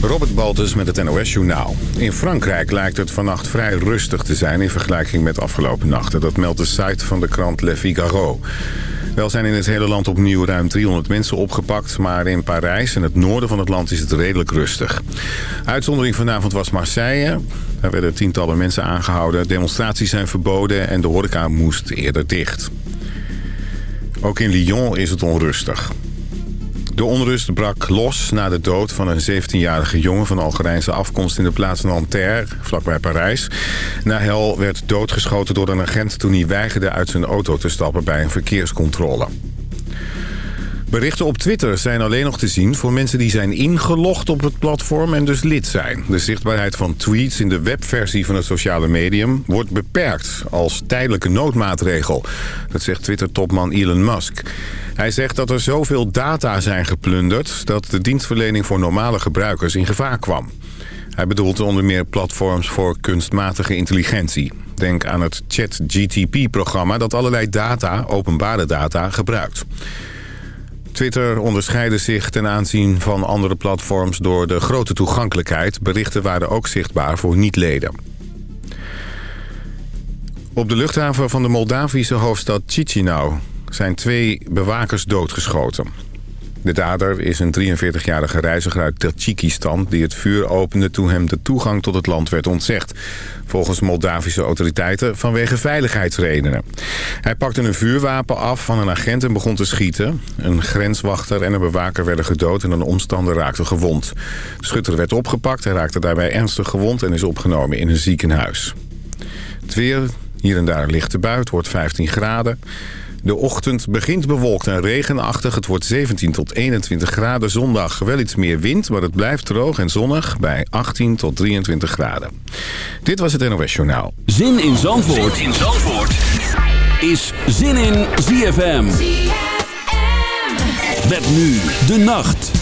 Robert Baltus met het NOS Journaal. In Frankrijk lijkt het vannacht vrij rustig te zijn in vergelijking met afgelopen nachten. Dat meldt de site van de krant Le Figaro. Wel zijn in het hele land opnieuw ruim 300 mensen opgepakt... maar in Parijs en het noorden van het land is het redelijk rustig. Uitzondering vanavond was Marseille. Daar werden tientallen mensen aangehouden. Demonstraties zijn verboden en de horeca moest eerder dicht. Ook in Lyon is het onrustig. De onrust brak los na de dood van een 17-jarige jongen van Algerijnse afkomst in de plaats Nanterre, vlakbij Parijs. Nahel werd doodgeschoten door een agent toen hij weigerde uit zijn auto te stappen bij een verkeerscontrole. Berichten op Twitter zijn alleen nog te zien voor mensen die zijn ingelogd op het platform en dus lid zijn. De zichtbaarheid van tweets in de webversie van het sociale medium wordt beperkt als tijdelijke noodmaatregel. Dat zegt Twitter-topman Elon Musk. Hij zegt dat er zoveel data zijn geplunderd dat de dienstverlening voor normale gebruikers in gevaar kwam. Hij bedoelt onder meer platforms voor kunstmatige intelligentie. Denk aan het ChatGTP-programma dat allerlei data, openbare data, gebruikt. Twitter onderscheidde zich ten aanzien van andere platforms door de grote toegankelijkheid. Berichten waren ook zichtbaar voor niet-leden. Op de luchthaven van de Moldavische hoofdstad Chisinau zijn twee bewakers doodgeschoten. De dader is een 43-jarige reiziger uit Tajikistan... die het vuur opende toen hem de toegang tot het land werd ontzegd. Volgens Moldavische autoriteiten vanwege veiligheidsredenen. Hij pakte een vuurwapen af van een agent en begon te schieten. Een grenswachter en een bewaker werden gedood en een omstander raakte gewond. De schutter werd opgepakt, hij raakte daarbij ernstig gewond... en is opgenomen in een ziekenhuis. Het weer, hier en daar lichte buit, wordt 15 graden... De ochtend begint bewolkt en regenachtig. Het wordt 17 tot 21 graden. Zondag wel iets meer wind, maar het blijft droog en zonnig bij 18 tot 23 graden. Dit was het NOS Journaal. Zin in Zandvoort, zin in Zandvoort. is Zin in ZFM. ZFM. Met nu de nacht.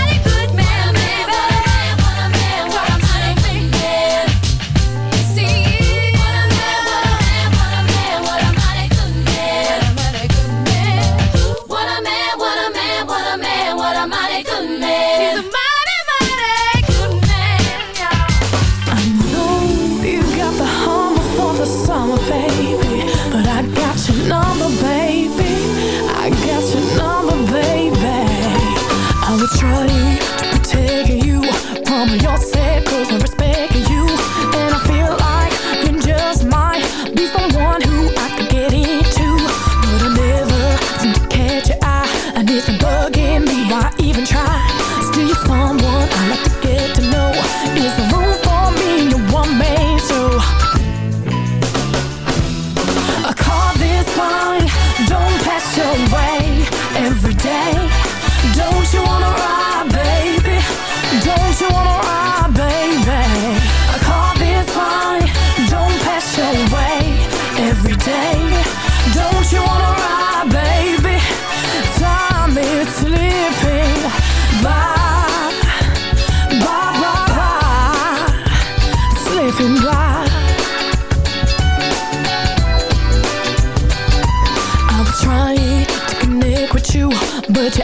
but you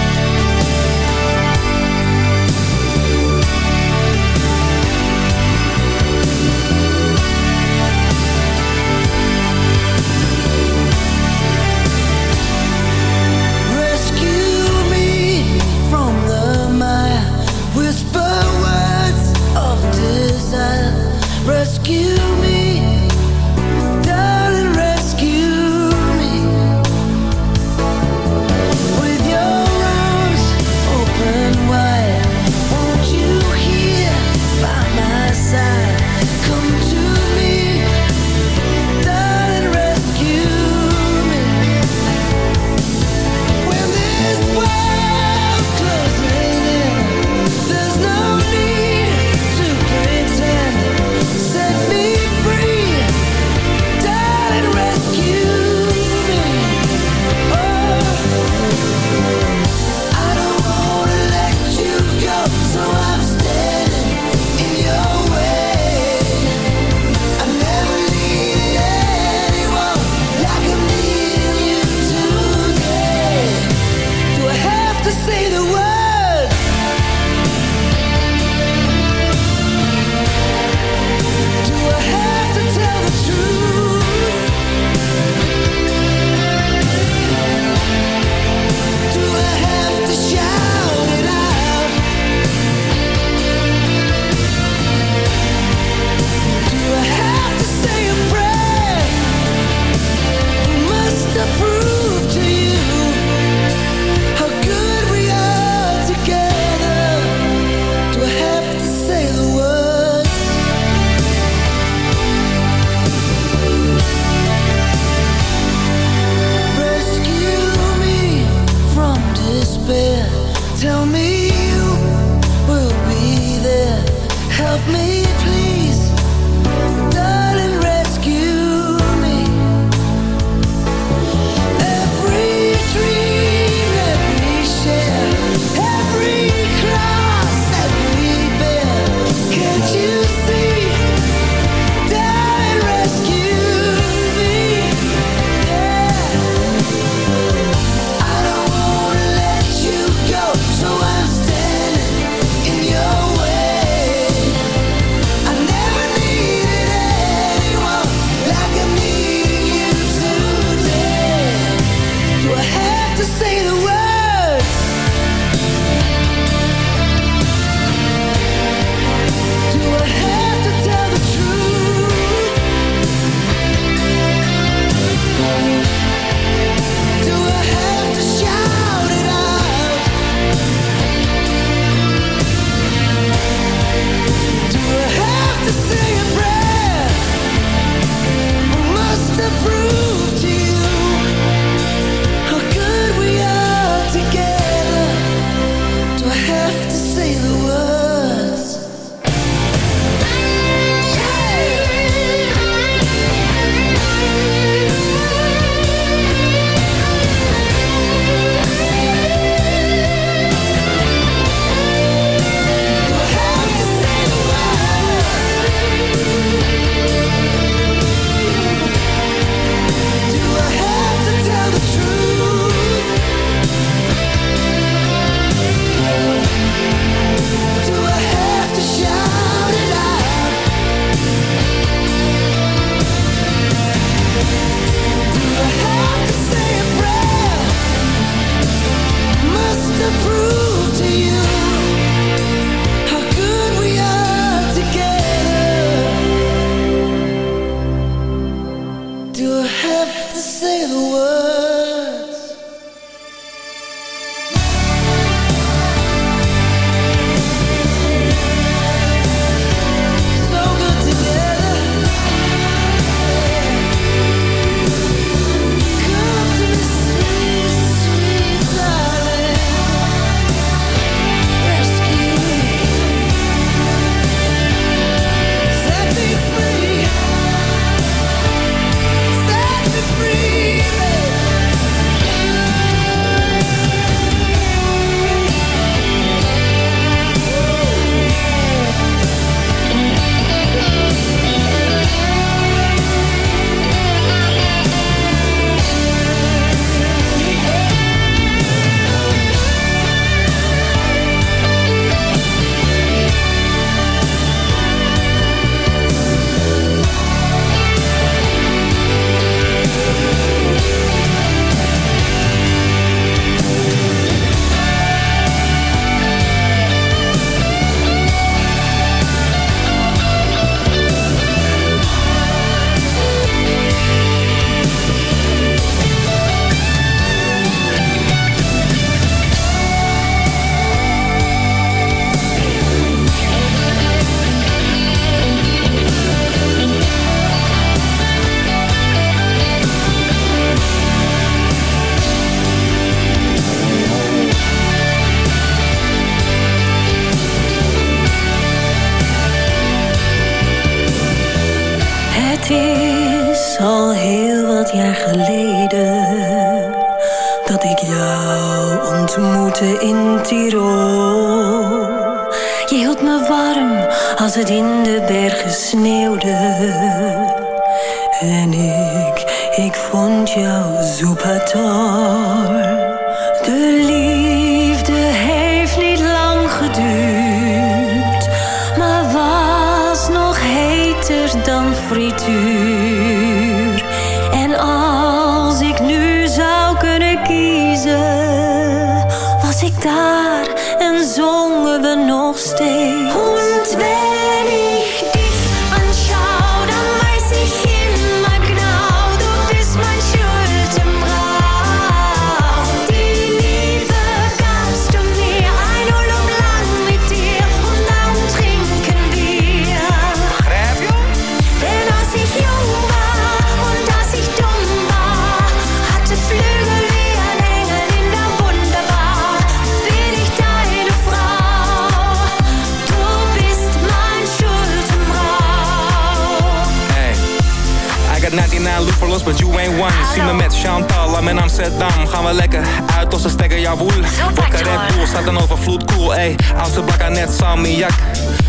Colors, but you ain't one. Zie me met Chantal, I'm in Amsterdam. Gaan we lekker uit onze stekker, jawoel. Wakker Red Bull, staat dan overvloed, cool, ey. Oudste bak aan net salmiak.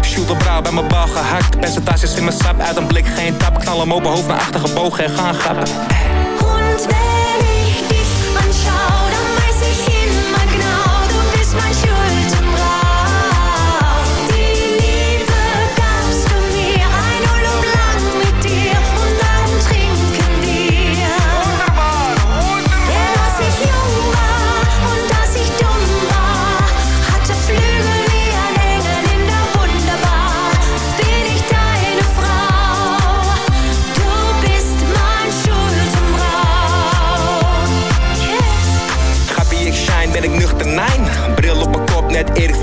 Shoot op brouw bij mijn bal gehakt. Percentages in mijn sap, uit een blik geen tap. Knal hem open, hoofd naar achter gebogen en gaan grappen. Und wenn ich dich anschau, dann weiß ich immer genau, du bist mein Schuldenbrauch.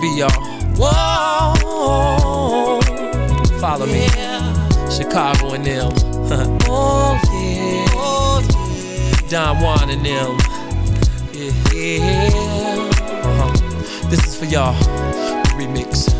Piper y'all. Whoa, follow me. Chicago and them. oh yeah. Oh, yeah. Don Juan and them. Yeah. Uh-huh. This is for y'all. Remix.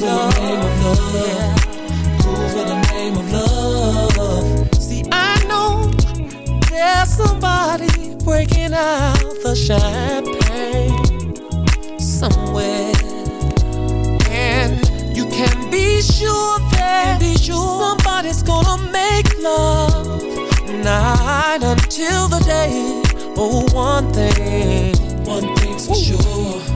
name of Move love. In the name of love. Yeah. Move the name of love. See, I know there's somebody breaking out the champagne somewhere. And you can be sure that be sure somebody's gonna make love night until the day. Oh, one thing, one thing's for sure.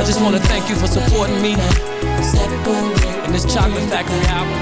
I just want to thank you for supporting me in this Chocolate Factory album.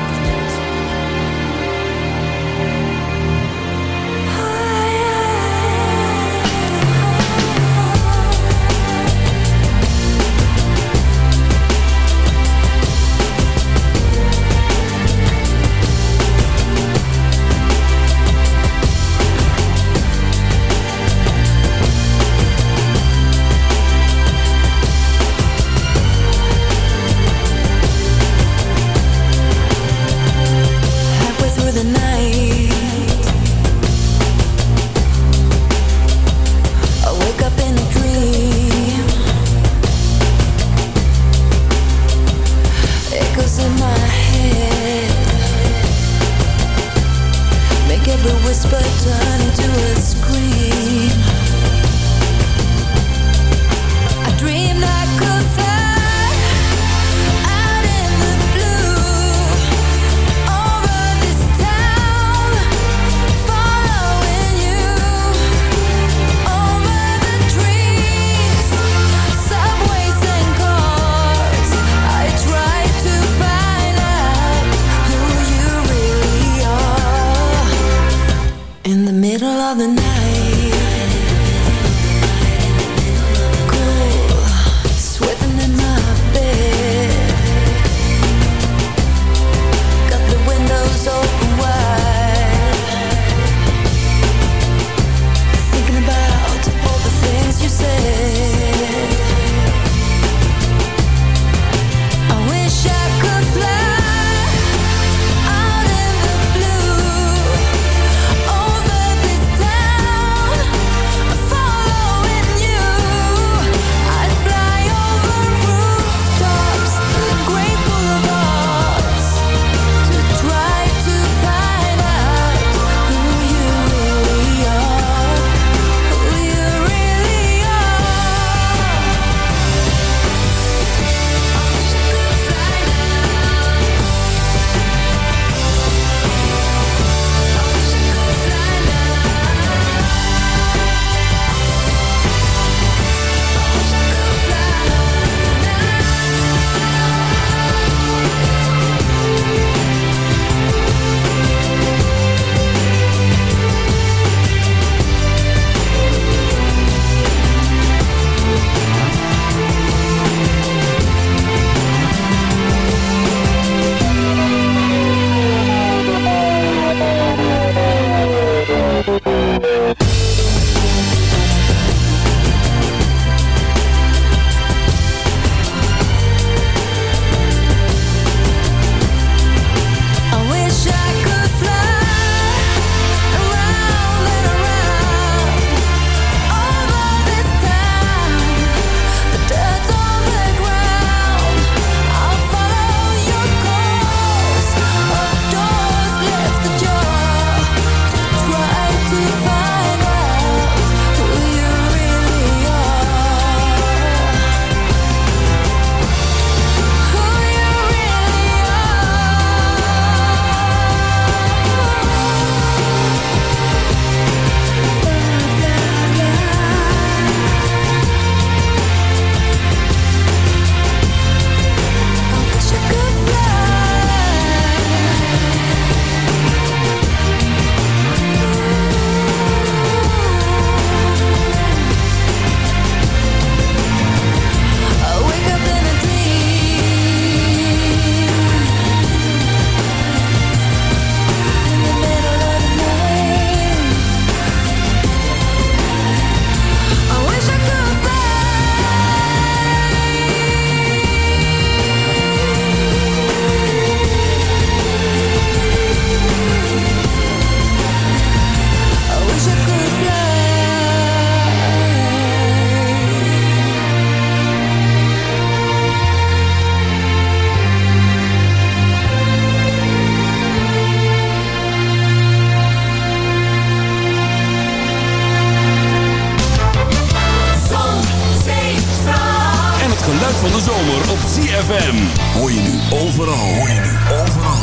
geluid van de zomer op ZFM. Hoor je nu overal, hoor je nu overal.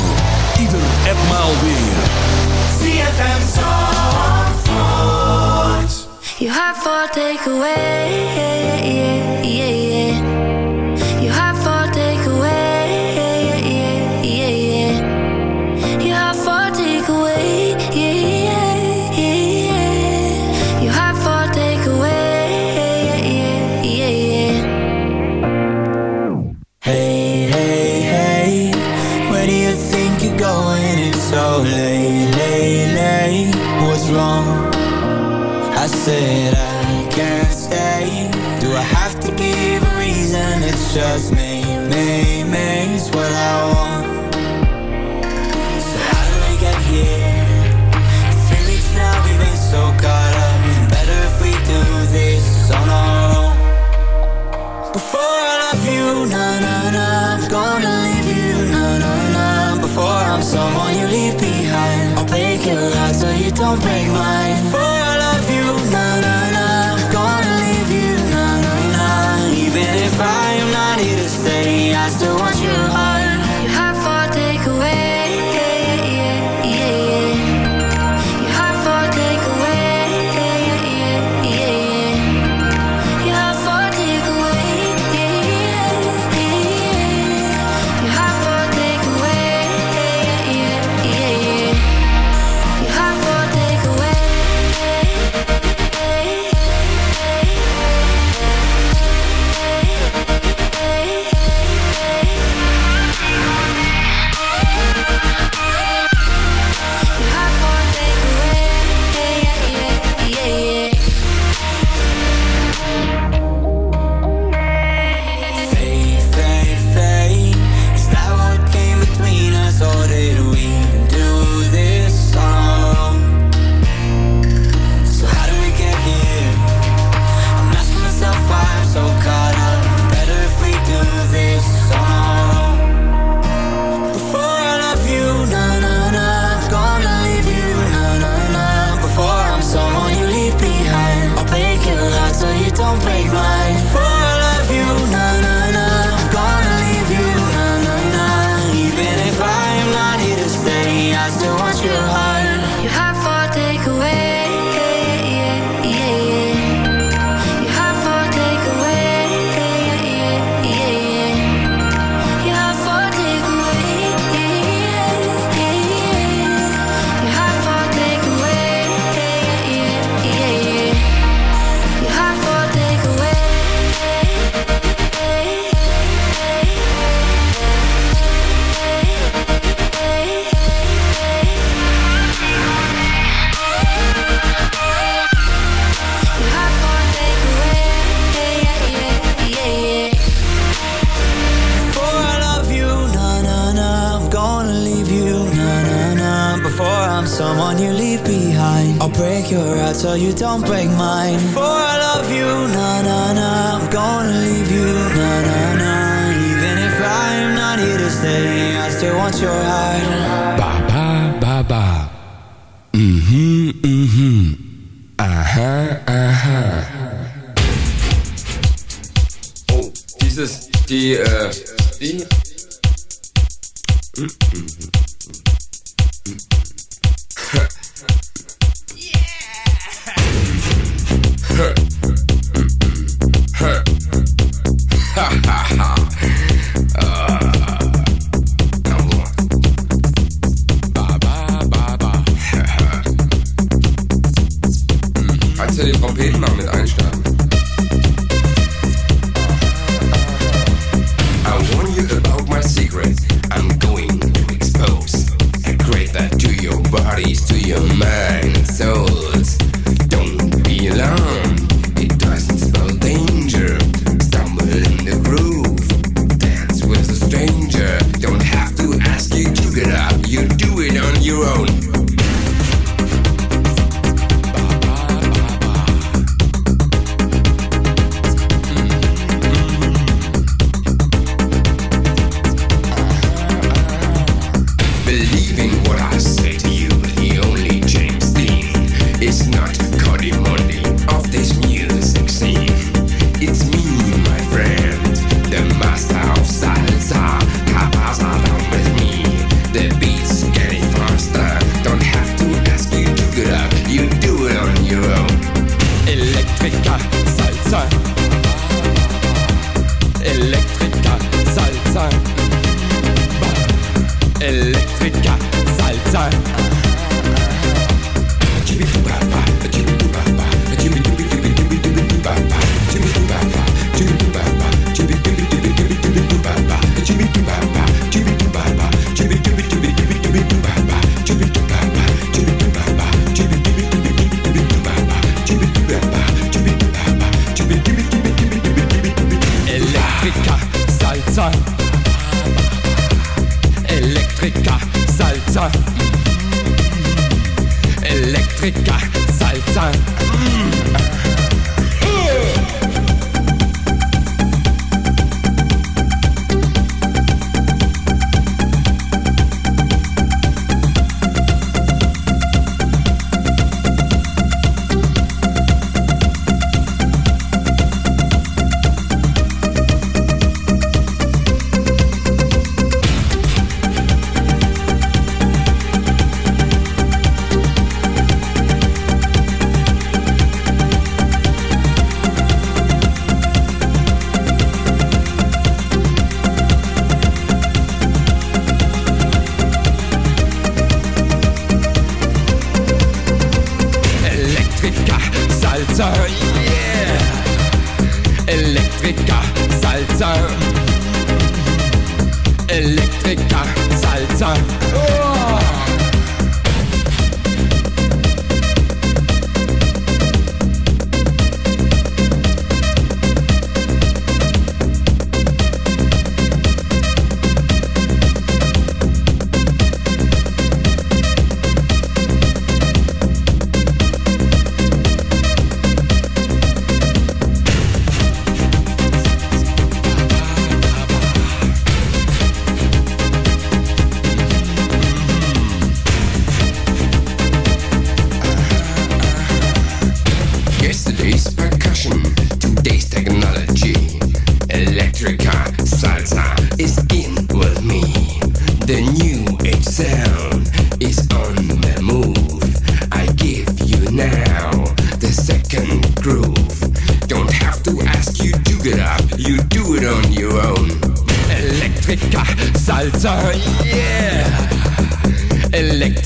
Ieder en maal weer. ZFM Zandvoort. You have for takeaway, yeah, yeah, yeah. just me, me, me's what I want. Dieses, die, äh, die.